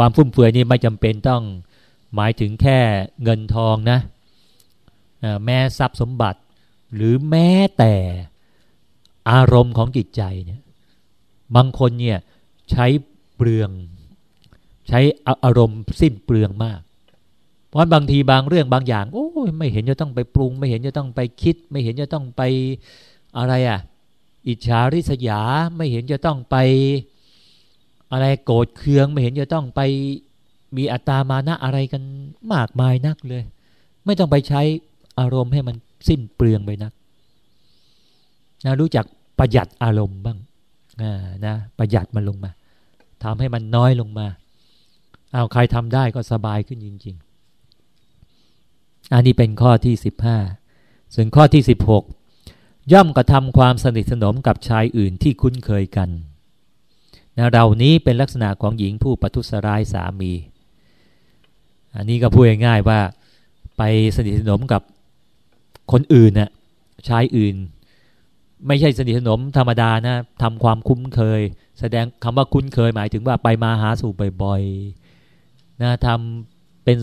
ความฟุ่มเฟือยนี่ไม่จำเป็นต้องหมายถึงแค่เงินทองนะแม้ทรัพย์สมบัติ หรือแม้แต่อารมณ์ของจิตใจเนี่ยบางคนเนี่ยใช้เปลือง ใช้อารมณ์สิ้นเปลืองมาก เพราะบางทีบางเรื่องบางอย่าง โอ้ยไม่เห็นจะต้องไปปรุง ไม่เห็นจะต้องไปคิด ไม่เห็นจะต้องไปอะไรอะ อิจฉาริษยาไม่เห็นจะต้องไป อะไรโกรธเคืองไม่เห็นจะต้องไปมีอัตามานะอะไรกันมากมายนักเลย ไม่ต้องไปใช้อารมณ์ให้มันสิ้นเปลืองไปนักนะรู้จักประหยัดอารมณ์บ้างนะประหยัดมันลงมาทำให้มันน้อยลงมาเอาใครทำได้ก็สบายขึ้นจริง ๆ อันนี้เป็นข้อที่สิบห้าส่วนข้อที่สิบหกย่อมกระทำความสนิทสนมกับชายอื่นที่คุ้นเคยกัน นะเรานี้เป็นลักษณะของหญิงผู้ประทุษร้ายสามี อันนี้ก็พูดง่ายๆว่าไปสนิทสนมกับคนอื่นน่ะชายอื่น ไม่ใช่สนิทสนมธรรมดานะทำความคุ้นเคย แสดงคำว่าคุ้นเคยหมายถึงว่าไปมาหาสู่บ่อยๆนะทำเป็น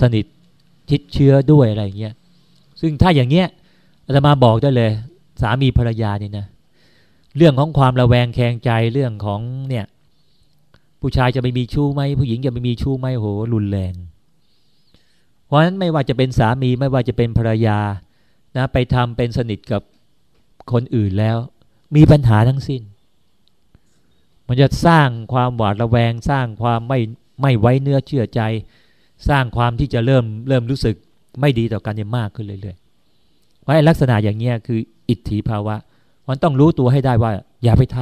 สนิทชิดเชื้อด้วยอะไรเงี้ยซึ่งถ้าอย่างเงี้ยอาตมาบอกได้เลย สามีภรรยานี่นะ เรื่องของความระแวงแคงใจเรื่องของเนี่ย ผู้ชายจะไม่มีชู้ไหมผู้หญิงจะไม่มีชู้ไหมโหรุนแรง เพราะฉะนั้นไม่ว่าจะเป็นสามีไม่ว่าจะเป็นภรรยานะไปทำเป็นสนิทกับคนอื่นแล้ว มีปัญหาทั้งสิ้น มันจะสร้างความหวาดระแวง สร้างความไม่ไม่ไว้เนื้อเชื่อใจ สร้างความที่จะเริ่มเริ่มรู้สึกไม่ดีต่อกันเนี่ยมากขึ้นเรื่อยๆเพราะลักษณะอย่างเงี้ยคือ อิทธิภาวะ มันต้องรู้ตัวให้ได้ว่า อย่าไปท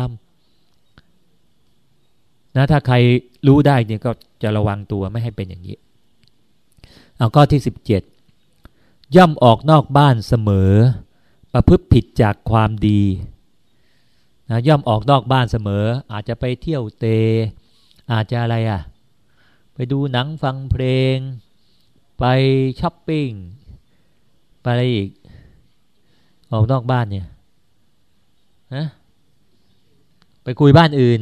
ำนะถ้าใครรู้ได้เนี่ยก็จะระวังตัวไม่ให้เป็นอย่างนี้เอาข้อที่สิบเจ็ดย่อมออกนอกบ้านเสมอ ประพฤติผิดจากความดีนะย่อมออกนอกบ้านเสมอ อาจจะไปเที่ยวเต อาจจะอะไรอะ ไปดูหนังฟังเพลง ไปช้อปปิ้ง ไปอะไรอีก ออกนอกบ้านเนี่ย ฮะไปคุยบ้านอื่น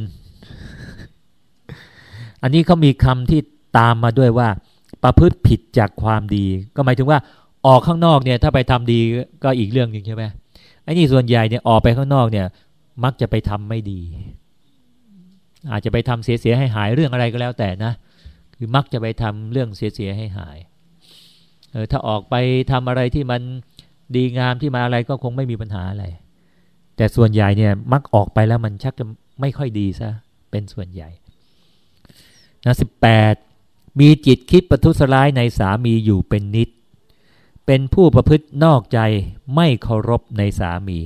อันนี้เขามีคำที่ตามมาด้วยว่า ประพฤติผิดจากความดี ก็หมายถึงว่าออกข้างนอกเนี่ยถ้าไปทำดีก็อีกเรื่องหนึ่งใช่ไหมไอ้นี่ส่วนใหญ่เนี่ยออกไปข้างนอกเนี่ย มักจะไปทำไม่ดี อาจจะไปทำเสียๆให้หายเรื่องอะไรก็แล้วแต่นะ คือมักจะไปทำเรื่องเสียๆให้หายเออถ้าออกไปทำอะไรที่มันดีงามที่มาอะไรก็คงไม่มีปัญหาอะไร แต่ส่วนใหญ่เนี่ยมักออกไปแล้วมันชักจะไม่ค่อยดีซะเป็นส่วนใหญ่นะสิบแปดมีจิตคิดประทุษร้ายในสามีอยู่เป็นนิด เป็นผู้ประพฤตินอกใจไม่เคารพในสามี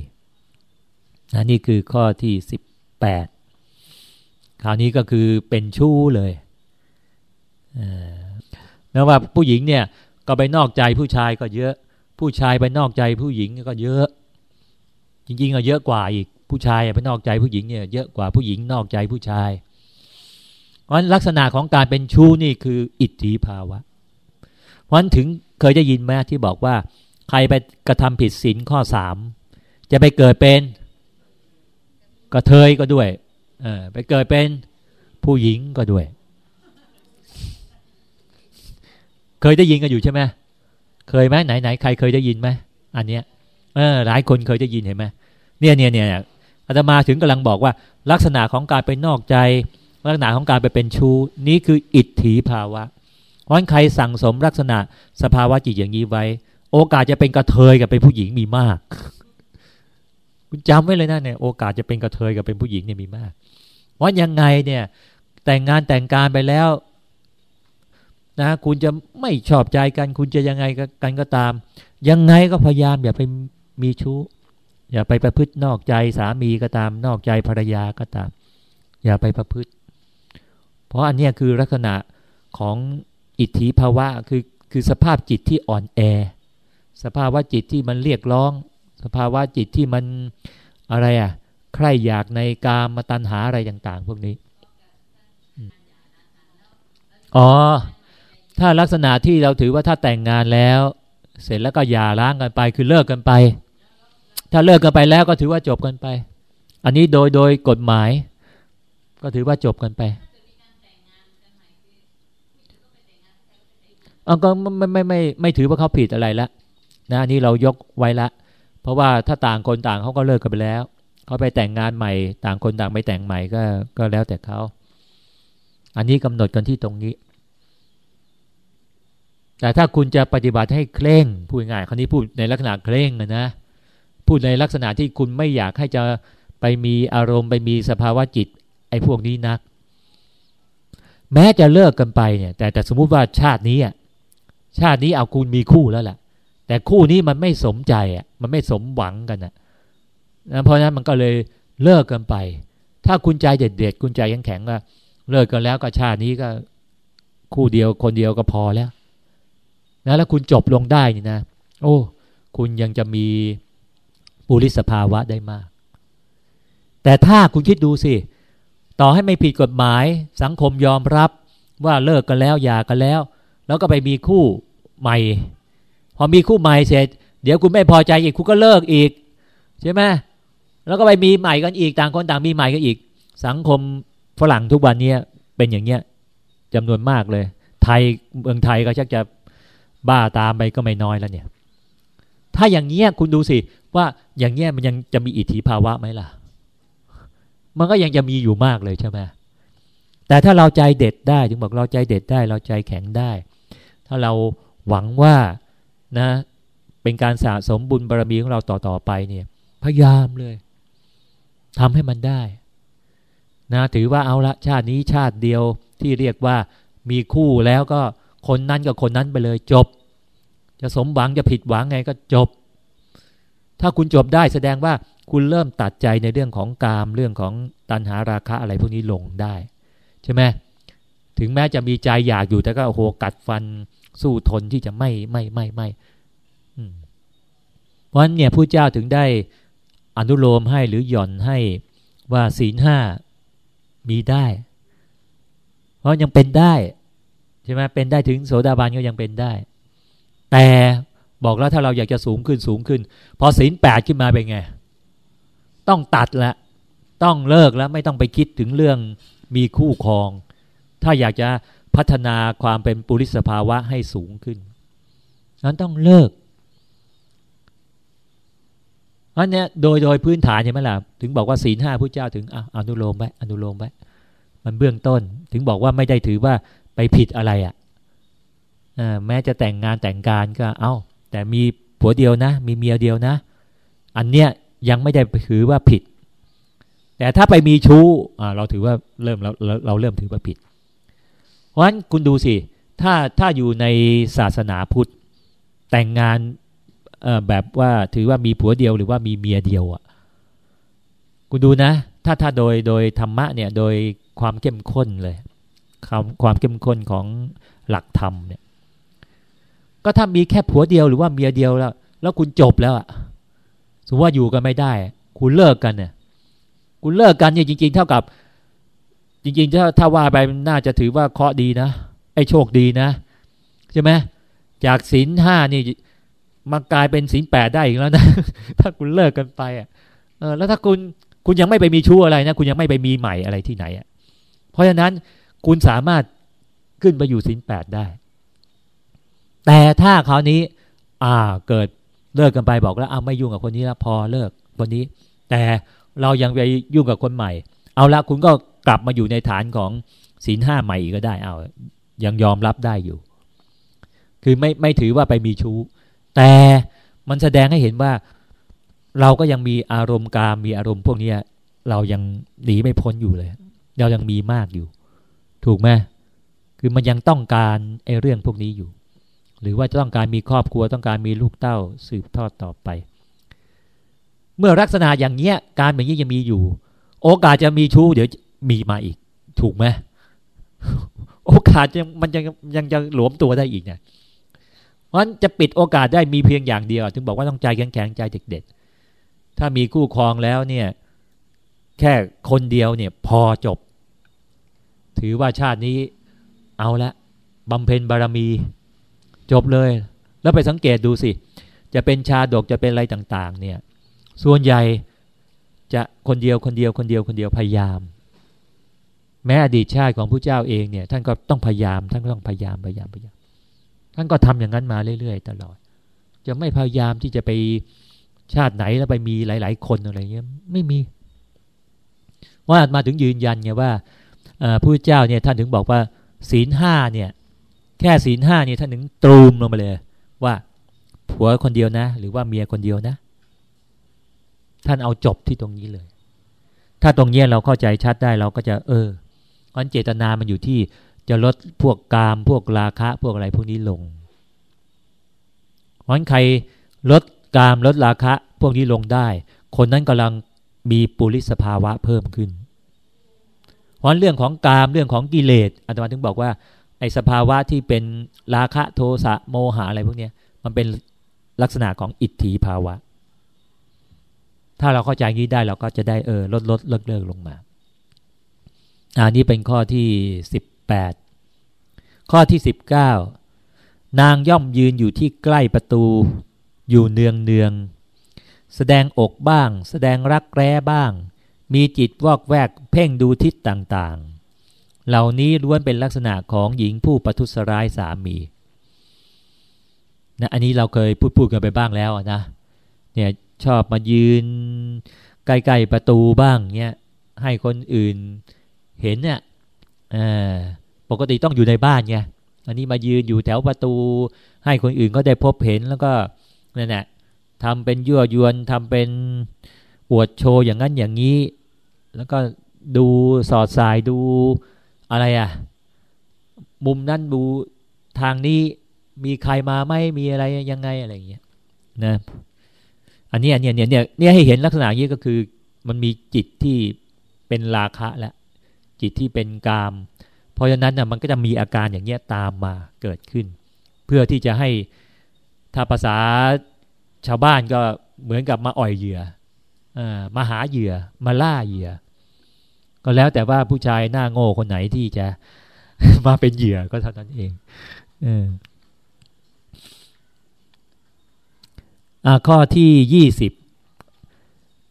นะนี่คือข้อที่สิบแปดคราวนี้ก็คือเป็นชู้เลยนะว่าผู้หญิงเนี่ยก็ไปนอกใจผู้ชายก็เยอะ ผู้ชายไปนอกใจผู้หญิงก็เยอะ จริงๆอะเยอะกว่าอีกผู้ชายไปนอกใจผู้หญิงเนี่ยเยอะกว่าผู้หญิงนอกใจผู้ชายเพราะลักษณะของการเป็นชู้นี่คืออิทธิภาวะ เพราะฉะนั้นถึงเคยได้ยินไหมที่บอกว่า ใครไปกระทำผิดศีลข้อสามจะไปเกิดเป็นกระเทยก็ด้วยเออไปเกิดเป็นผู้หญิงก็ด้วย เคยได้ยินกันอยู่ใช่ไหมเคยไหมไหนไหนใครเคยได้ยินไหมอันเนี้ยเออหลายคนเคยได้ยินเห็นไหม เนี่ยเนี่ยเนี่ยอาตมาถึงกำลังบอกว่า ลักษณะของการไปนอกใจ ลักษณะของการไปเป็นชู้นี้คืออิทธิภาวะเพราะใครสั่งสมลักษณะสภาวะจิตอย่างนี้ไว้ โอกาสจะเป็นกระเทยกับเป็นผู้หญิงมีมากคุณจำไว้เลยนะเนี่ยโอกาสจะเป็นกระเทยกับเป็นผู้หญิงเนี่ยมีมากเพราะยังไงเนี่ยแต่งงานแต่งการไปแล้วนะคุณจะไม่ชอบใจกัน คุณจะยังไงกันก็ตาม ยังไงก็พยายามอย่าไปมีชู้ อย่าไปประพฤตินอกใจสามีก็ตาม นอกใจภรรยาก็ตาม อย่าไปประพฤติ เพราะอันนี้คือลักษณะของอิทธิภาวะคือคือสภาพจิตที่อ่อนแอ สภาวะจิตที่มันเรียกร้อง สภาวะจิตที่มันอะไรอะใครอยากในกามมาตัณหาอะไรต่าง ๆ พวกนี้อ๋อ ถ้าลักษณะที่เราถือว่าถ้าแต่งงานแล้ว เสร็จแล้วก็หย่าร้างกันไปคือเลิกกันไป ถ้าเลิกกันไปแล้วก็ถือว่าจบกันไป อันนี้โดยโดยกฎหมาย ก็ถือว่าจบกันไปเอาก็ไม่ไม่ไม่ไม่ถือว่าเขาผิดอะไรละนะนี่เรายกไว้ละ เพราะว่าถ้าต่างคนต่างเขาก็เลิกกันไปแล้วเขาไปแต่งงานใหม่ ต่างคนต่างไปแต่งใหม่ก็ก็แล้วแต่เขาอันนี้กำหนดกันที่ตรงนี้ แต่ถ้าคุณจะปฏิบัติให้เคร่งพูดง่ายคราวนี้พูดในลักษณะเคร่งนะ พูดในลักษณะที่คุณไม่อยากให้จะไปมีอารมณ์ไปมีสภาวะจิต ไอ้พวกนี้นัก แม้จะเลิกกันไปเนี่ย แต่แต่สมมุติว่าชาตินี้อะชาตินี้เอาคุณมีคู่แล้วแหละแต่คู่นี้มันไม่สมใจอะมันไม่สมหวังกันอะนะเพราะนั้นมันก็เลยเลิกกันไป ถ้าคุณใจเด็ดเด็ดคุณใจแข็งๆก็เลิกกันแล้วก็ชาตินี้ก็คู่เดียวคนเดียวก็พอแล้วนะแล้วคุณจบลงได้นี่นะ โอ้ คุณยังจะมี ปุริสภาวะได้มาก แต่ถ้าคุณคิดดูสิ ต่อให้ไม่ผิดกฎหมาย สังคมยอมรับว่าเลิกกันแล้วหย่ากันแล้ว แล้วก็ไปมีคู่ใหม่ พอมีคู่ใหม่เสร็จ เดี๋ยวคุณไม่พอใจอีกคุณก็เลิกอีก ใช่ไหมแล้วก็ไปมีใหม่กันอีกต่างคนต่างมีใหม่กันอีก สังคมฝรั่งทุกวันนี้เป็นอย่างเงี้ยจำนวนมากเลย ไทยเมืองไทยก็ชักจะบ้าตามไปก็ไม่น้อยแล้วเนี่ย ถ้าอย่างเงี้ยคุณดูสิ ว่าอย่างเงี้ยมันยังจะมีอิทธิภาวะไหมล่ะ มันก็ยังจะมีอยู่มากเลยใช่ไหมแต่ถ้าเราใจเด็ดได้ถึงบอกเราใจเด็ดได้ เราใจแข็งได้ ถ้าเราหวังว่านะ เป็นการสะสมบุญบารรมีของเราต่อๆไปเนี่ย พยายามเลยทำให้มันได้ นะถือว่าเอาละชาตินี้ชาติเดียวที่เรียกว่ามีคู่แล้วก็คนนั้นกับคนนั้นไปเลยจบ จะสมหวังจะผิดหวังไงก็จบ ถ้าคุณจบได้แสดงว่าคุณเริ่มตัดใจในเรื่องของกามเรื่องของตัณหาราคะอะไรพวกนี้ลงได้ ใช่ไหมถึงแม้จะมีใจอยากอยู่แต่ก็โหกัดฟันสู้ทนที่จะไม่ไม่ไม่ไม่เพราะฉะนั้นเนี่ยผู้เจ้าถึงได้อนุโลมให้หรือหย่อนให้ว่าศีลห้ามีได้ เพราะยังเป็นได้ใช่ไหมเป็นได้ถึงโสดาบันก็ยังเป็นได้ แต่ บอกแล้วถ้าเราอยากจะสูงขึ้นสูงขึ้น พอศีลแปดขึ้นมาเป็นไง ต้องตัดละต้องเลิกแล้วไม่ต้องไปคิดถึงเรื่องมีคู่ครอง ถ้าอยากจะพัฒนาความเป็นปุริสภาวะให้สูงขึ้นนั้นต้องเลิกอันเนี้ยโดยโดยพื้นฐานใช่ไหมล่ะถึงบอกว่าศีลห้าพระเจ้าถึงอะอนุโลมไว้อนุโลมไว้มันเบื้องต้น ถึงบอกว่าไม่ได้ถือว่าไปผิดอะไรอะ่ะแม้จะแต่งงานแต่งการก็เอา้า แต่มีผัวเดียวนะ มีเมียเดียวนะ อันเนี้ยยังไม่ได้ถือว่าผิด แต่ถ้าไปมีชู้เราถือว่าเริ่มเราเราเริ่มถือว่าผิด เพราะฉะนั้นคุณดูสิถ้าถ้าอยู่ในศาสนาพุทธแต่งงานแบบว่าถือว่ามีผัวเดียวหรือว่ามีเมียเดียวอะคุณดูนะ ถ้าถ้าโดยโดยธรรมะเนี่ยโดยความเข้มข้นเลยความความเข้มข้นของหลักธรรมเนี่ย ก็ถ้ามีแค่ผัวเดียวหรือว่าเมียเดียวแล้ว แล้วคุณจบแล้วอะสมมติว่าอยู่กันไม่ได้ คุณเลิกกันเนี่ยคุณเลิกกันเนี่ยจริง ๆ เท่ากับ จริง ๆ ถ้าถ้าว่าไปน่าจะถือว่าเคราะดีนะไอ้โชคดีนะใช่ไหมจากศีลห้านี่มากลายเป็นศีลแปดได้อีกแล้วนะ ถ้าคุณเลิกกันไปอะเออแล้วถ้าคุณคุณยังไม่ไปมีชู้อะไรนะ คุณยังไม่ไปมีใหม่อะไรที่ไหนอะเพราะฉะนั้นคุณสามารถขึ้นไปอยู่ศีลแปดได้ แต่ถ้าคราวนี้ อ่าเกิดเลิกกันไปบอกแล้วอ้าไม่ยุ่งกับคนนี้แล้วพอเลิกคนนี้ แต่เรายังไปยุ่งกับคนใหม่ เอาละคุณก็กลับมาอยู่ในฐานของศีลห้าใหม่อีกก็ได้เอายังยอมรับได้อยู่ คือไม่ไม่ถือว่าไปมีชู้ แต่มันแสดงให้เห็นว่า เราก็ยังมีอารมณ์กามมีอารมณ์พวกนี้เรายังหนีไม่พ้นอยู่เลย เรายังมีมากอยู่ ถูกไหมคือมันยังต้องการไอ้เรื่องพวกนี้อยู่ หรือว่าจะต้องการมีครอบครัวต้องการมีลูกเต้าสืบทอดต่อไป เมื่อลักษณะอย่างเนี้ยการแบบนี้ยังมีอยู่ โอกาสจะมีชู้เดี๋ยวมีมาอีก ถูกไหมโอกาสยังมันยังยังจะหลวมตัวได้อีกเนี่ยเพราะฉะนั้นจะปิดโอกาสได้มีเพียงอย่างเดียว ถึงบอกว่าต้องใจแข็งใจเด็ดๆถ้ามีคู่ครองแล้วเนี่ย แค่คนเดียวเนี่ยพอจบ ถือว่าชาตินี้เอาละบำเพ็ญบารมี จบเลย แล้วไปสังเกตดูสิ จะเป็นชาดกจะเป็นอะไรต่างๆ เนี่ย ส่วนใหญ่จะคนเดียวคนเดียวคนเดียวคนเดียวพยายาม แม้อดีตชาติของผู้เจ้าเองเนี่ย ท่านก็ต้องพยายาม ท่านก็ต้องพยายามพยายามพยายาม ท่านก็ทำอย่างนั้นมาเรื่อย ๆ ตลอด จะไม่พยายามที่จะไปชาติไหนแล้วไปมีหลาย ๆ คนอะไรเงี้ยไม่มี ว่ามาถึงยืนยันไงว่าผู้เจ้าเนี่ยท่านถึงบอกว่าศีลห้าเนี่ย แค่ศีลห้านี่ท่านถึงตรูมลงมาเลย ว่าผัวคนเดียวนะ หรือว่าเมียคนเดียวนะ ท่านเอาจบที่ตรงนี้เลย ถ้าตรงนี้เราเข้าใจชัดได้เราก็จะ เอออันเจตนามันอยู่ที่จะลดพวกกามพวกราคะ พวกอะไรพวกนี้ลงเพราะใครลดกามลดราคะ พวกนี้ลงได้ คนนั้นกำลังมีปุริสภาวะเพิ่มขึ้นเพราะเรื่องของกามเรื่องของกิเลสอาตมาถึงบอกว่า ไอ้สภาวะที่เป็นราคะโทสะโมหะอะไรพวกนี้มันเป็นลักษณะของอิทธิภาวะ ถ้าเราเข้าใจงี้ได้เราก็จะได้เออลดลดเลิกเลิกลงมาอันนี้เป็นข้อที่สิบแปดข้อที่สิบเก้านางย่อมยืนอยู่ที่ใกล้ประตู อยู่เนืองเนืองแสดงอกบ้าง แสดงรักแร้บ้าง มีจิตวอกแวกเพ่งดูทิศต่าง เหล่านี้ล้วนเป็นลักษณะของหญิงผู้ประทุษร้ายสามีนะอันนี้เราเคยพูดพูดกันไปบ้างแล้วนะเนี่ยชอบมายืนใกล้ๆประตูบ้างเนี่ยให้คนอื่นเห็นเนี่ยปกติต้องอยู่ในบ้านไงอันนี้มายืนอยู่แถวประตู ให้คนอื่นก็ได้พบเห็นแล้วก็นั่นแหละทำเป็นยั่วยวนทำเป็นอวดโชว์อย่างนั้นอย่างนี้ แล้วก็ดูสอดสายดู อะไรอะ่ะ มุมนั้นดูทางนี้มีใครมาไม่มีอะไรยังไงอะไรอย่างเงี้ยนะ อันนี้อันนี้เนี่ยเนี่ยเนี่ยให้เห็นลักษณะนี้ก็คือ มันมีจิตที่เป็นราคะและจิตที่เป็นกาม เพราะฉะนั้นน่ะมันก็จะมีอาการอย่างเงี้ยตามมาเกิดขึ้น เพื่อที่จะให้ถ้าภาษาชาวบ้านก็เหมือนกับมาอ่อยเหยื่ออมาหาเหยื่อมาล่าเหยื่อ ก็แล้วแต่ว่าผู้ชายหน้าโง่คนไหนที่จะมาเป็นเหยื่อก็เท่านั้นเองอข้อที่ยี่สิบ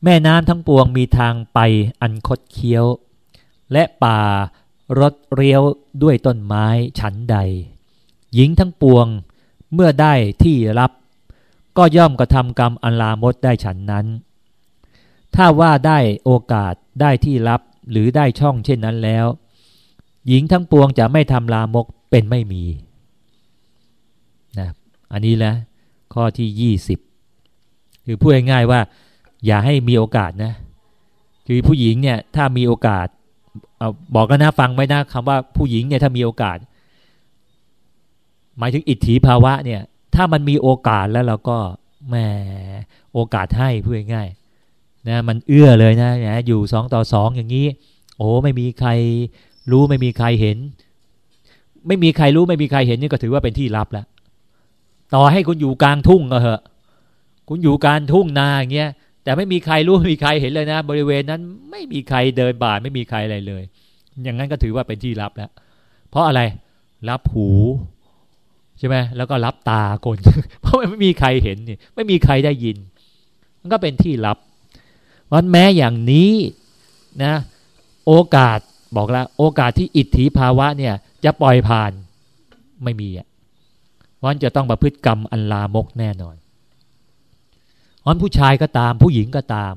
แม่น้ำทั้งปวงมีทางไปอันคดเคี้ยว และป่ารถเรียวด้วยต้นไม้ฉันใด หญิงทั้งปวงเมื่อได้ที่รับ ก็ย่อมกระทำกรรมอันลามดได้ฉันนั้น ถ้าว่าได้โอกาสได้ที่รับ หรือได้ช่องเช่นนั้นแล้ว หญิงทั้งปวงจะไม่ทำลามกเป็นไม่มีนะอันนี้แหละข้อที่ยี่สิบคือพูดง่ายๆว่า อย่าให้มีโอกาสนะ คือผู้หญิงเนี่ยถ้ามีโอกาสเอาบอกกันนะฟังไว้นะคำว่าผู้หญิงเนี่ยถ้ามีโอกาส หมายถึงอิทธิภาวะเนี่ย ถ้ามันมีโอกาสแล้วเราก็แหมโอกาสให้พูดง่ายๆ นะมันเอื้อเลยนะนะอยู่สองต่อสองอย่างนี้ โอ้ไม่มีใครรู้ไม่มีใครเห็น ไม่มีใครรู้ไม่มีใครเห็นนี่ก็ถือว่าเป็นที่ลับแล้วต่อให้คุณอยู่กลางทุ่งก็เหอะ คุณอยู่กลางทุ่งนาอย่างเงี้ยแต่ไม่มีใครรู้ไม่มีใครเห็นเลยนะ บริเวณนั้นไม่มีใครเดินบ่าไม่มีใครอะไรเลย อย่างนั้นก็ถือว่าเป็นที่ลับแล้ว เพราะอะไรรับหูใช่ไหมแล้วก็รับตาคน เพราะไม่มีใครเห็นนี่ไม่มีใครได้ยิน มันก็เป็นที่ลับ วันแม้อย่างนี้นะโอกาสบอกแล้ว โอกาสที่อิทธิภาวะเนี่ยจะปล่อยผ่านไม่มีอะวันจะต้องประพฤติกรรมอันลามกแน่นอนวันผู้ชายก็ตาม ผู้หญิงก็ตาม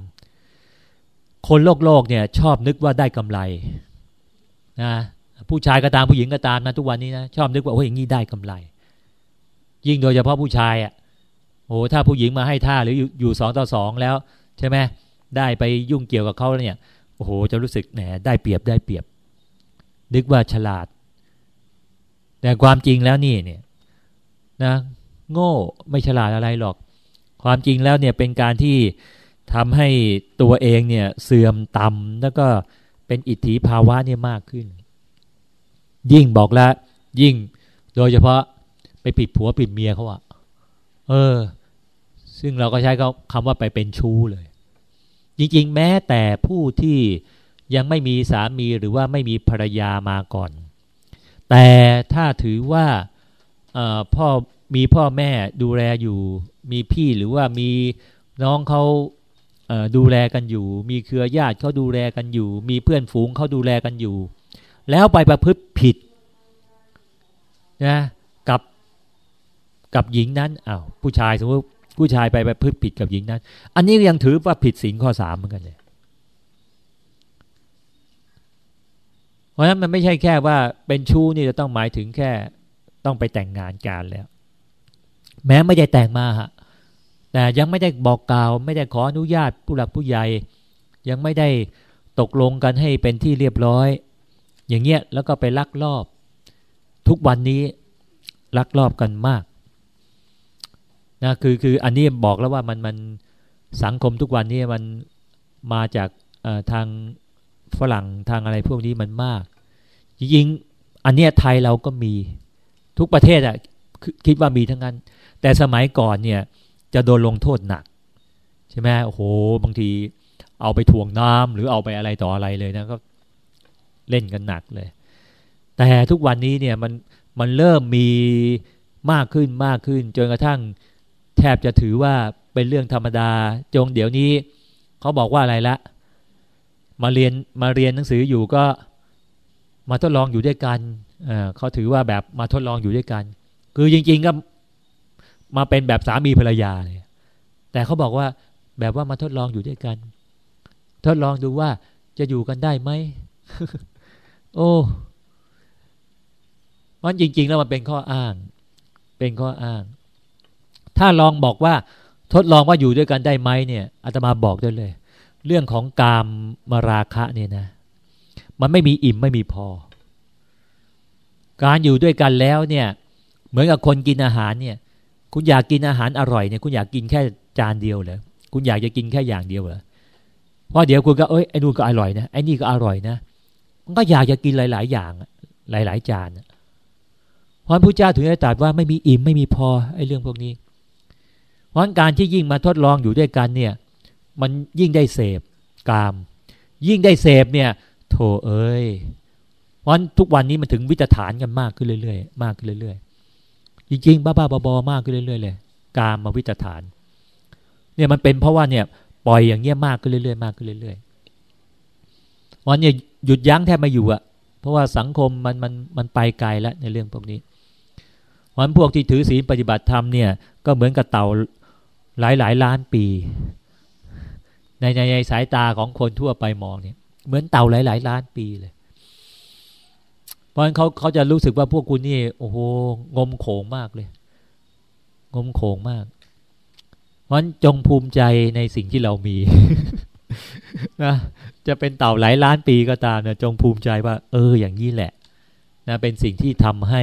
คนโลกโลกเนี่ยชอบนึกว่าได้กำไรนะผู้ชายก็ตามผู้หญิงก็ตามนะทุกวันนี้นะชอบนึกว่าโอ้ยอย่างนี้ได้กำไร ยิ่งโดยเฉพาะผู้ชายอะโอ้ถ้าผู้หญิงมาให้ท่าหรืออยู่สองต่อสองแล้วใช่ไหม ได้ไปยุ่งเกี่ยวกับเขาเนี่ยโอ้โหจะรู้สึกแหมได้เปรียบได้เปรียบ นึกว่าฉลาด แต่ความจริงแล้วนี่เนี่ยนะโง่ไม่ฉลาดอะไรหรอก ความจริงแล้วเนี่ยเป็นการที่ทำให้ตัวเองเนี่ยเสื่อมต่ำแล้วก็เป็นอิทธิภาวะเนี่ยมากขึ้น ยิ่งบอกแล้ว ยิ่งโดยเฉพาะไปปิดผัวปิดเมียเขาอะเออ ซึ่งเราก็ใช้คำว่าไปเป็นชู้เลย จริงๆ แม้แต่ผู้ที่ยังไม่มีสามีหรือว่าไม่มีภรรยามาก่อน แต่ถ้าถือว่าพ่อมีพ่อแม่ดูแลอยู่ มีพี่หรือว่ามีน้องเขาดูแลกันอยู่ มีเครือญาติเขาดูแลกันอยู่ มีเพื่อนฝูงเขาดูแลกันอยู่ แล้วไปประพฤติผิดนะกับกับหญิงนั้นอ้าวผู้ชายสมมติ ผู้ชายไปไปพฤติผิดกับหญิงนั้น อันนี้ยังถือว่าผิดศีลข้อสามเหมือนกันเลยเพราะฉะนั้นมันไม่ใช่แค่ว่าเป็นชู้นี่จะต้องหมายถึงแค่ต้องไปแต่งงานการแล้ว แม้ไม่ได้แต่งมาฮะแต่ยังไม่ได้บอกกล่าว ไม่ได้ขออนุญาตผู้หลักผู้ใหญ่ ยังไม่ได้ตกลงกันให้เป็นที่เรียบร้อย อย่างเงี้ยแล้วก็ไปลักลอบ ทุกวันนี้ลักลอบกันมาก นะคือคืออันนี้บอกแล้วว่ามันมันสังคมทุกวันนี้มันมาจากทางฝรั่งทางอะไรพวกนี้มันมาก จริงๆอันเนี้ยไทยเราก็มีทุกประเทศอะคิดว่ามีทั้งนั้น แต่สมัยก่อนเนี่ยจะโดนลงโทษหนัก ใช่ไหมโอ้โห บางทีเอาไปถ่วงน้ำหรือเอาไปอะไรต่ออะไรเลยนะก็เล่นกันหนักเลย แต่ทุกวันนี้เนี่ยมันมันเริ่มมีมากขึ้นมากขึ้นจนกระทั่ง แทบจะถือว่าเป็นเรื่องธรรมดา จงเดี๋ยวนี้เขาบอกว่าอะไรละ มาเรียนมาเรียนหนังสืออยู่ก็มาทดลองอยู่ด้วยกันเขาถือว่าแบบมาทดลองอยู่ด้วยกัน คือจริง ๆ ก็มาเป็นแบบสามีภรรยาเลยแต่เขาบอกว่าแบบว่ามาทดลองอยู่ด้วยกัน ทดลองดูว่าจะอยู่กันได้ไหมโอ้มันจริง ๆ แล้วมันเป็นข้ออ้าง เป็นข้ออ้าง ถ้าลองบอกว่าทดลองว่าอยู่ด้วยกันได้ไหมเนี่ยอาตมาบอกได้เลย เรื่องของกามมาราคะเนี่ยนะ มันไม่มีอิ่มไม่มีพอ การอยู่ด้วยกันแล้วเนี่ย เหมือนกับคนกินอาหารเนี่ย คุณอยากกินอาหารอร่อยเนี่ย คุณอยากกินแค่จานเดียวเหรอคุณอยากจะกินแค่อย่างเดียวเหรอเพราะเดี๋ยวคุณก็เอ้ยไอ้นู่นก็อร่อยนะไอ้นี่ก็อร่อยนะมันก็อยากจะกินหลาย ๆ อย่างหลาย ๆ จานเพราะพระเจ้าถึงได้ตรัสว่าไม่มีอิ่มไม่มีพอไอ้เรื่องพวกนี้ เพราะการที่ยิ่งมาทดลองอยู่ด้วยกันเนี่ย มันยิ่งได้เสพกาม ยิ่งได้เสพเนี่ย โถเอ้ยเพราะทุกวันนี้มันถึงวิจฐานกันมากขึ้นเรื่อยๆมากขึ้นเรื่อยๆจริงๆ บ้าๆบอๆมากขึ้นเรื่อยๆเลยกามมาวิจฐาน เนี่ยมันเป็นเพราะว่าเนี่ยปล่อยอย่างเงี้ยมากขึ้นเรื่อยๆมากขึ้นเรื่อยๆวันเนี่ยหยุดยั้งแทบไม่อยู่อะเพราะว่าสังคมมันมันมันไปไกลแล้วในเรื่องพวกนี้วันพวกที่ถือศีลปฏิบัติธรรมเนี่ยก็เหมือนกับเต่า หลายหลายล้านปีในในสายตาของคนทั่วไปมองเนี่ย เหมือนเต่าหลายหลายล้านปีเลย เพราะฉะนั้นเขาเขาจะรู้สึกว่าพวกคุณนี่โอ้โหงมโขงมากเลย งมโขงมาก เพราะฉะนั้นจงภูมิใจในสิ่งที่เรามีนะจะเป็นเต่าหลายล้านปีก็ตามนะจงภูมิใจว่า เออ อย่างนี้แหละนะเป็นสิ่งที่ทำให้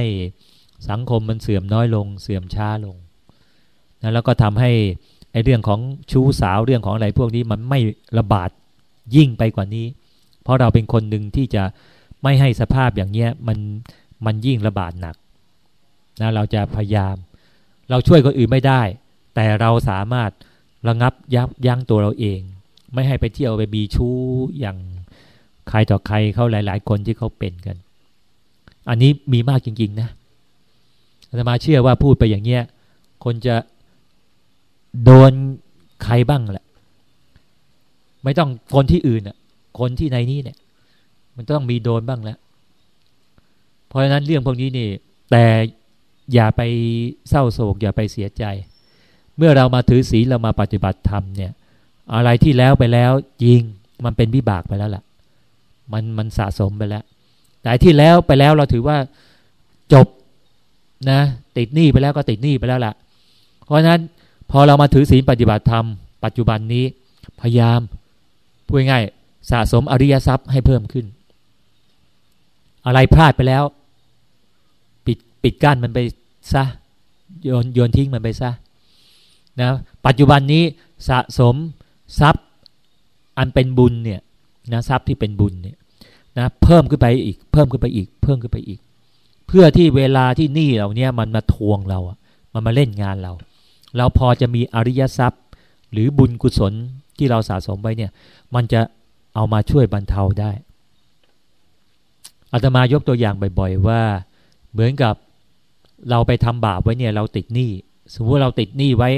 สังคมมันเสื่อมน้อยลง เสื่อมช้าลง นะแล้วก็ทำให้ไอ้เรื่องของชู้สาวเรื่องของอะไรพวกนี้มันไม่ระบาดยิ่งไปกว่านี้ เพราะเราเป็นคนหนึ่งที่จะไม่ให้สภาพอย่างเนี้ยมันมันยิ่งระบาดหนักนะเราจะพยายาม เราช่วยคนอื่นไม่ได้ แต่เราสามารถระงับยับยั้งตัวเราเอง ไม่ให้ไปเที่ยวไปบีชู้อย่างใครต่อใครเขาหลาย ๆ คนที่เขาเป็นกัน อันนี้มีมากจริง ๆ นะอาตมาเชื่อว่าพูดไปอย่างเงี้ยคนจะ โดนใครบ้างแหละ ไม่ต้องคนที่อื่นอะ คนที่ในนี้เนี่ย มันต้องมีโดนบ้างแล้ว เพราะฉะนั้นเรื่องพวกนี้นี่ แต่อย่าไปเศร้าโศก อย่าไปเสียใจ เมื่อเรามาถือศีลเรามาปฏิบัติธรรมเนี่ย อะไรที่แล้วไปแล้วจริงมันเป็นวิบากไปแล้วล่ะ มันมันสะสมไปแล้ว แต่ที่แล้วไปแล้วเราถือว่าจบนะ ติดหนี้ไปแล้วก็ติดหนี้ไปแล้วล่ะ เพราะฉะนั้น พอเรามาถือศีลปฏิบัติธรรม ปัจจุบันนี้พยายามพูดง่ายสะสมอริยทรัพย์ให้เพิ่มขึ้น อะไรพลาดไปแล้ว ปิดปิดกั้นมันไปซะโยนโยนทิ้งมันไปซะนะปัจจุบันนี้สะสมทรัพย์อันเป็นบุญเนี่ยนะทรัพย์ที่เป็นบุญเนี่ยนะเพิ่มขึ้นไปอีก เพิ่มขึ้นไปอีก เพิ่มขึ้นไปอีก เพื่อที่เวลาที่หนี้เหล่านี้มันมาทวงเราอะมันมาเล่นงานเรา เราพอจะมีอริยทรัพย์ หรือบุญกุศลที่เราสะสมไว้เนี่ย มันจะเอามาช่วยบรรเทาได้อาตมายกตัวอย่างบ่อย ๆ ว่า เหมือนกับเราไปทำบาปไว้เนี่ย เราติดหนี้สมมติเราติดหนี้ไว้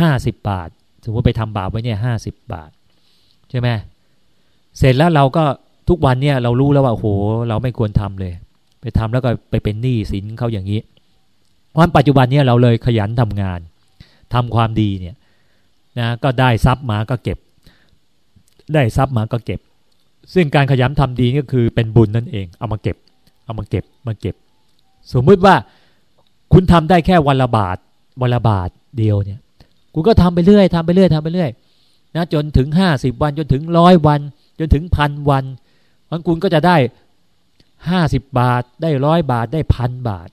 ห้าสิบบาท สมมติไปทำบาปไว้เนี่ยห้าสิบบาท ใช่ไหมเสร็จแล้วเราก็ทุกวันเนี่ยเรารู้แล้วว่าโห เราไม่ควรทำเลย ไปทำแล้วก็ไปเป็นหนี้สินเขาอย่างนี้วันปัจจุบันนี้เราเลยขยันทำงาน ทำความดีเนี่ยนะก็ได้ทรัพย์มาก็เก็บ ได้ทรัพย์มาก็เก็บ ซึ่งการขยันทำดีก็คือเป็นบุญนั่นเอง เอามาเก็บ เอามาเก็บมาเก็บ สมมติว่าคุณทำได้แค่วันละบาทวันละบาทเดียวเนี่ยคุณก็ทำไปเรื่อยทำไปเรื่อยทำไปเรื่อยนะจนถึงห้าสิบวันจนถึงร้อยวัน จนถึงพันวันวันคุณก็จะได้ห้าสิบบาทได้ร้อยบาทได้พันบาท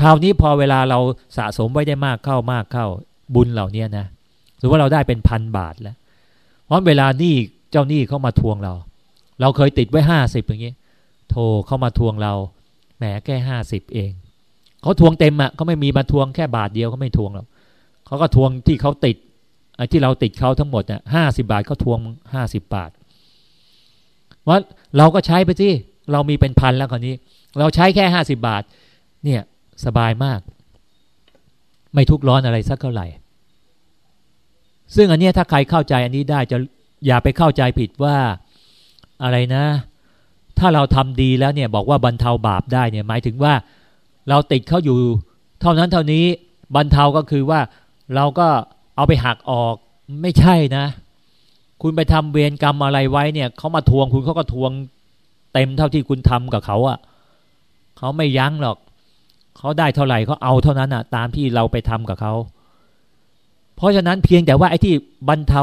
คราวนี้พอเวลาเราสะสมไว้ได้มากเข้ามากเข้าบุญเหล่านี้นะสมมติว่าเราได้เป็นพันบาทแล้วเพราะเวลานี่เจ้าหนี้เข้ามาทวงเรา เราเคยติดไว้ห้าสิบอย่างนี้โทรเข้ามาทวงเราแหมแค่ห้าสิบเองเขาทวงเต็มอะ่ะเขาไม่มีมาทวงแค่บาทเดียวเขาไม่ทวงหรอกเขาก็ทวงที่เขาติดไอ้ที่เราติดเขาทั้งหมดเนี่ยห้าสิบาทเขาทวงห้าสิบบาทว่าเราก็ใช้ไปสิเรามีเป็นพันแล้วคราวนี้ เราใช้แค่ห้าสิบาท เนี่ย สบายมาก ไม่ทุกร้อนอะไรสักเท่าไหร่ ซึ่งอันนี้ถ้าใครเข้าใจอันนี้ได้จะอย่าไปเข้าใจผิดว่าอะไรนะ ถ้าเราทำดีแล้วเนี่ยบอกว่าบรรเทาบาปได้เนี่ยหมายถึงว่าเราติดเขาอยู่ เท่านั้นเท่านี้บรรเทาก็คือว่าเราก็เอาไปหักออกไม่ใช่นะ คุณไปทำเวรกรรมอะไรไว้เนี่ยเขามาทวงคุณเขาก็ทวงเต็มเท่าที่คุณทำกับเขาอะ่ะเขาไม่ยั้งหรอก เขาได้เท่าไหร่เขาเอาเท่านั้นอะ ตามที่เราไปทำกับเขาเพราะฉะนั้นเพียงแต่ว่าไอ้ที่บรรเทา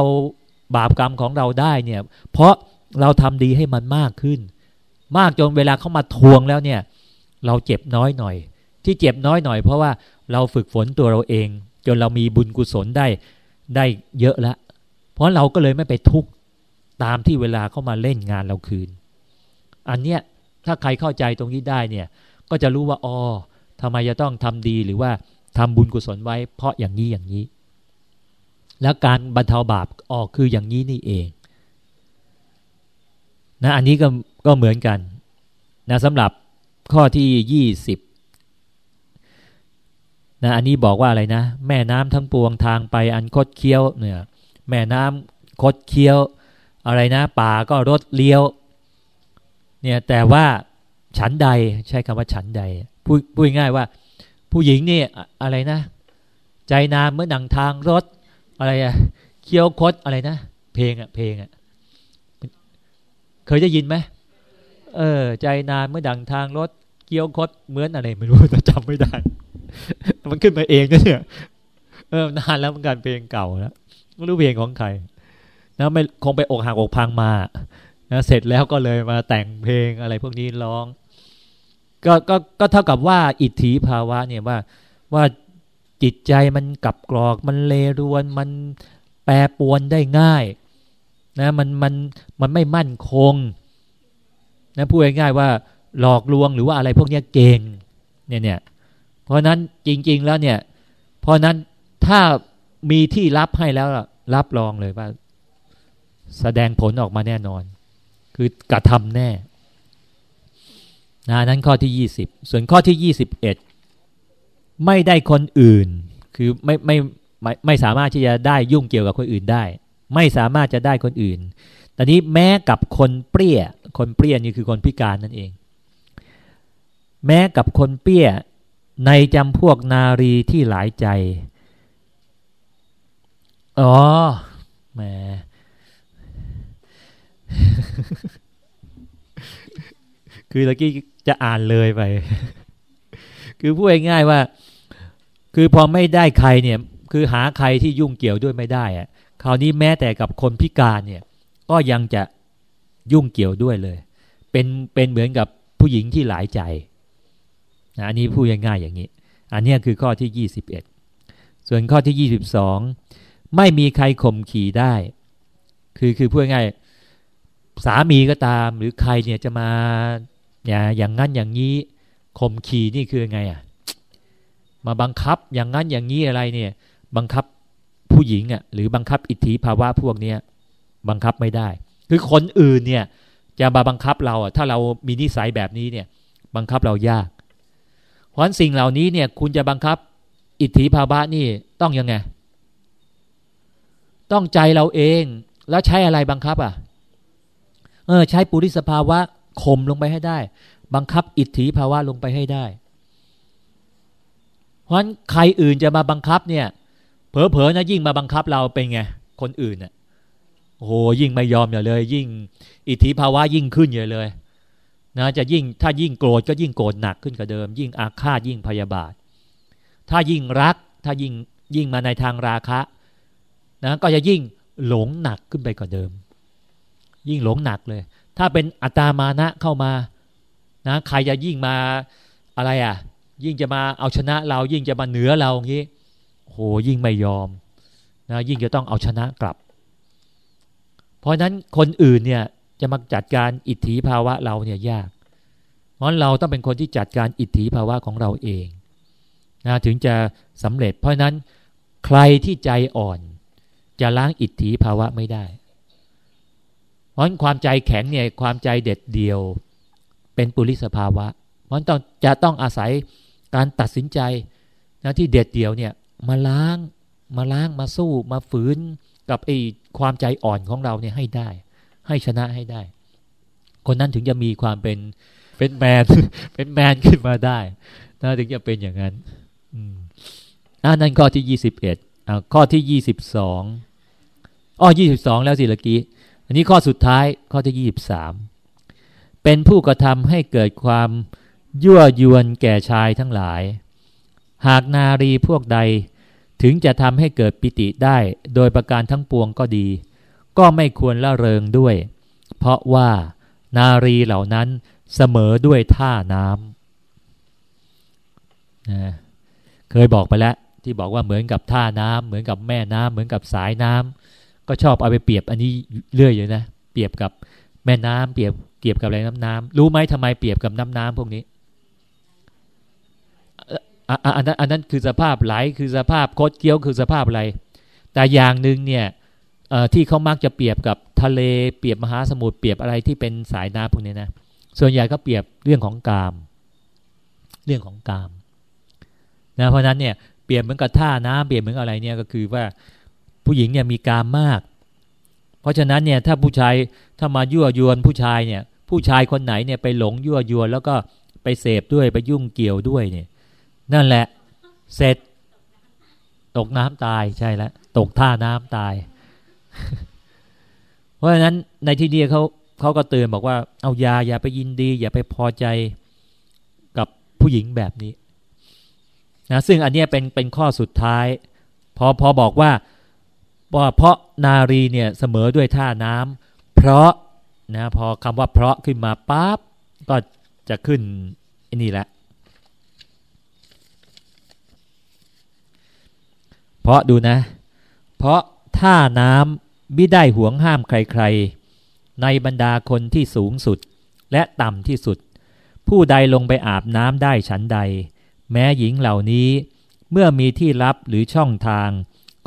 บาปกรรมของเราได้เนี่ย เพราะเราทำดีให้มันมากขึ้น มากจนเวลาเขามาทวงแล้วเนี่ย เราเจ็บน้อยหน่อย ที่เจ็บน้อยหน่อย เพราะว่าเราฝึกฝนตัวเราเอง จนเรามีบุญกุศลได้ได้เยอะล้วเพราะเราก็เลยไม่ไปทุกข์ตามที่เวลาเขามาเล่นงานเราคืน อันเนี้ยถ้าใครเข้าใจตรงนี้ได้เนี่ย ก็จะรู้ว่าอ๋อ ทำไมจะต้องทำดีหรือว่าทำบุญกุศลไว้ เพราะอย่างนี้อย่างนี้ แล้วการบรรเทาบาปออกคืออย่างนี้นี่เองนะอันนี้ก็ก็เหมือนกันนะสำหรับข้อที่ยี่สิบนะอันนี้บอกว่าอะไรนะ แม่น้ำทั้งปวงทางไปอันคดเคี้ยวเนี่ยแม่น้ำคดเคี้ยว อะไรนะ ป่าก็รถเลี้ยวเนี่ยแต่ว่าฉันใดใช้คำว่าฉันใด พูดพูดง่ายว่า ผู้หญิงนี่อะไรนะ ใจนามเมื่อหนังทางรถ อะไรอะเคี้ยวคดอะไรนะ เพลงอะเพลงอะเคยได้ยินไหมเออ ใจนานเมื่อดังทางรถเกี้ยวคดเหมือนอะไรไม่รู้แต่จำไม่ได้ มันขึ้นมาเองนะเนี่ยเออนานแล้วมันการเพลงเก่าแล้วไม่รู้เพลงของใครนะไม่คงไปอกหักอกพังมานะเสร็จแล้วก็เลยมาแต่งเพลงอะไรพวกนี้ร้อง ก็ก็ก็เท่ากับว่าอิทธิภาวะเนี่ยว่าว่าจิตใจมันกับกรอก มันเลรวนมันแปรปวนได้ง่ายนะมันมันมันไม่มั่นคงนะพูดง่ายๆว่าหลอกลวงหรือว่าอะไรพวกนี้เก่งเนี่ยเนี่ยเพราะนั้นจริง ๆ แล้วเนี่ย เพราะนั้นถ้ามีที่รับให้แล้วรับรองเลยว่า แสดงผลออกมาแน่นอน คือกระทำแน่ นะนั้นข้อที่ยี่สิบส่วนข้อที่ยี่สิบเอ็ดไม่ได้คนอื่น คือไม่ไม่ไม่ไม่สามารถที่จะได้ยุ่งเกี่ยวกับคนอื่นได้ ไม่สามารถจะได้คนอื่นตอนนี้แม้กับคนเปรี้ย คนเปรี้ยนี่คือคนพิการนั่นเอง แม้กับคนเปรี้ยในจำพวกนารีที่หลายใจ อ๋อแหม คือตะกี้จะอ่านเลยไป คือพูดง่ายๆว่า คือพอไม่ได้ใครเนี่ย คือหาใครที่ยุ่งเกี่ยวด้วยไม่ได้อะคราวนี้แม้แต่กับคนพิการเนี่ย ก็ยังจะยุ่งเกี่ยวด้วยเลย เป็นเป็นเหมือนกับผู้หญิงที่หลายใจนะอันนี้พูดง่ายๆอย่างนี้ อันนี้คือข้อที่ 21 ส่วนข้อที่ 22 ไม่มีใครข่มขี่ได้ คือคือพูดง่ายสามีก็ตามหรือใครเนี่ยจะมา อย่าอย่างนั้นอย่างนี้ข่มขี่นี่คือไงอะมาบังคับอย่างนั้นอย่างนี้อะไรเนี่ย บังคับผู้หญิงอะหรือบังคับอิทธิภาวะพวกเนี้ยบังคับไม่ได้ คือคนอื่นเนี่ย จะมาบังคับเราถ้าเรามีนิสัยแบบนี้เนี่ย บังคับเรายาก เพราะสิ่งเหล่านี้เนี่ย คุณจะบังคับอิทธิภาวะนี่ต้องยังไง ต้องใจเราเองแล้วใช้อะไรบังคับอะ เออ ใช้ปุริสภาวะ ข่มลงไปให้ได้ บังคับอิทธิภาวะลงไปให้ได้ เพราะฉะนั้นใครอื่นจะมาบังคับเนี่ย เผลอๆนะยิ่งมาบังคับเราเป็นไงคนอื่นเน่ยโอ้โหยิ่งไม่ยอมอย่าเลย ยิ่ง อิทธิภาวะยิ่งขึ้นอย่าเลยนะจะยิ่งถ้ายิ่งโกรธก็ยิ่งโกรธหนักขึ้นกว่าเดิม ยิ่งอาฆาตยิ่งพยาบาท ถ้ายิ่งรัก ถ้ายิ่งยิ่งมาในทางราคะนะก็จะยิ่งหลงหนักขึ้นไปกว่าเดิม ยิ่งหลงหนักเลย ถ้าเป็นอัตามานะเข้ามานะใครจะยิ่งมาอะไรอะ ยิ่งจะมาเอาชนะเรายิ่งจะมาเหนือเราอย่างนี้โหยิ่งไม่ยอมนะยิ่งจะต้องเอาชนะกลับ เพราะนั้นคนอื่นเนี่ยจะมาจัดการอิทธิภาวะเราเนี่ยยาก เพราะเราต้องเป็นคนที่จัดการอิทธิภาวะของเราเองนะถึงจะสำเร็จ เพราะนั้นใครที่ใจอ่อน จะล้างอิทธิภาวะไม่ได้ ราะความใจแข็งเนี่ยความใจเด็ดเดียว เป็นปุริสภาวะ เพราะต้องจะต้องอาศัยการตัดสินใจนะที่เด็ดเดียวเนี่ยมาล้างมาล้างมาสู้มาฝืนกับไอ้ความใจอ่อนของเราเนี่ยให้ได้ ให้ชนะให้ได้ คนนั้นถึงจะมีความเป็นเป็นแมนเป็นแมนขึ้นมาได้นะถึงจะเป็นอย่างนั้นอันนั้นข้อที่ยี่สิบเอ็ดข้อที่ยี่สิบสองอ้อยี่สิบสองแล้วสิละกี้ อันนี้ข้อสุดท้ายข้อที่ยี่สิบสามเป็นผู้กระทำให้เกิดความยั่วยวนแก่ชายทั้งหลาย หากนารีพวกใดถึงจะทำให้เกิดปิติได้โดยประการทั้งปวงก็ดี ก็ไม่ควรละเริงด้วย เพราะว่านารีเหล่านั้นเสมอด้วยท่าน้ำนะเคยบอกไปแล้วที่บอกว่าเหมือนกับท่าน้ำเหมือนกับแม่น้ำเหมือนกับสายน้ำ ก็ชอบเอาไปเปรียบอันนี้เรื่อยอยู่นะเปรียบกับแม่น้ำเปรียบเปรียบกับอะไรน้ำน้ำรู้ไหมทำไมเปรียบกับน้ำน้ำพวกนี้อันนั้นอันนั้นคือสภาพไหลคือสภาพโคดเกี้ยวคือสภาพอะไร แต่อย่างหนึ่งเนี่ยที่เขามักจะเปรียบกับทะเลเปรียบมหาสมุทรเปรียบอะไรที่เป็นสายน้ำพวกนี้นะส่วนใหญ่ก็เปรียบเรื่องของกาม เรื่องของกามนะเพราะนั้นเนี่ยเปรียบเหมือนกับท่าน้ำเปรียบเหมือนอะไรเนี่ยก็คือว่า ผู้หญิงเนี่ยมีกามมาก เพราะฉะนั้นเนี่ยถ้าผู้ชายถ้ามายั่วยวนผู้ชายเนี่ย ผู้ชายคนไหนเนี่ยไปหลงยั่วยวน แล้วก็ไปเสพด้วยไปยุ่งเกี่ยวด้วยเนี่ย นั่นแหละ เสร็จ ตกน้ำตายใช่แล้วตกท่าน้ำตาย เพราะฉะนั้นในที่นี้เขาเขาก็เตือนบอกว่าเอายาอย่าไปยินดี อย่าไปพอใจกับผู้หญิงแบบนี้นะซึ่งอันนี้เป็นเป็นข้อสุดท้าย พอพอบอกว่า เพราะนารีเนี่ยเสมอด้วยท่าน้ำเพราะนะพอคำว่าเพราะขึ้นมาปั๊บก็จะขึ้นอันนี้แหละ เพราะดูนะ เพราะท่าน้ำไม่ได้ห่วงห้ามใครๆ ในบรรดาคนที่สูงสุดและต่ำที่สุด ผู้ใดลงไปอาบน้ำได้ฉันใด แม้หญิงเหล่านี้เมื่อมีที่รับหรือช่องทาง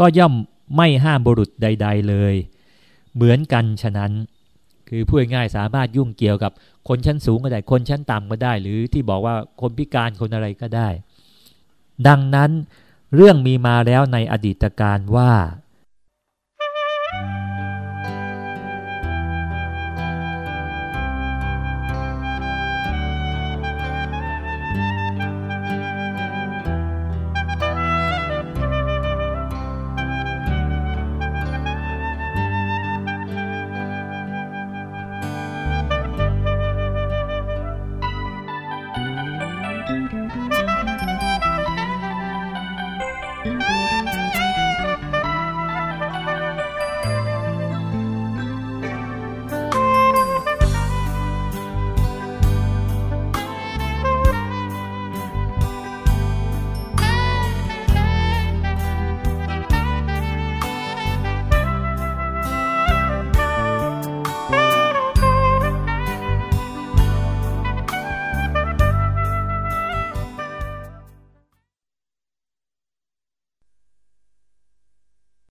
ก็ย่อม ไม่ห้ามบุรุษใด ๆเลย เหมือนกันฉะนั้น คือพูดง่ายสามารถยุ่งเกี่ยวกับคนชั้นสูงก็ได้ คนชั้นต่ำก็ได้ หรือที่บอกว่าคนพิการคนอะไรก็ได้ ดังนั้นเรื่องมีมาแล้วในอดีตการว่า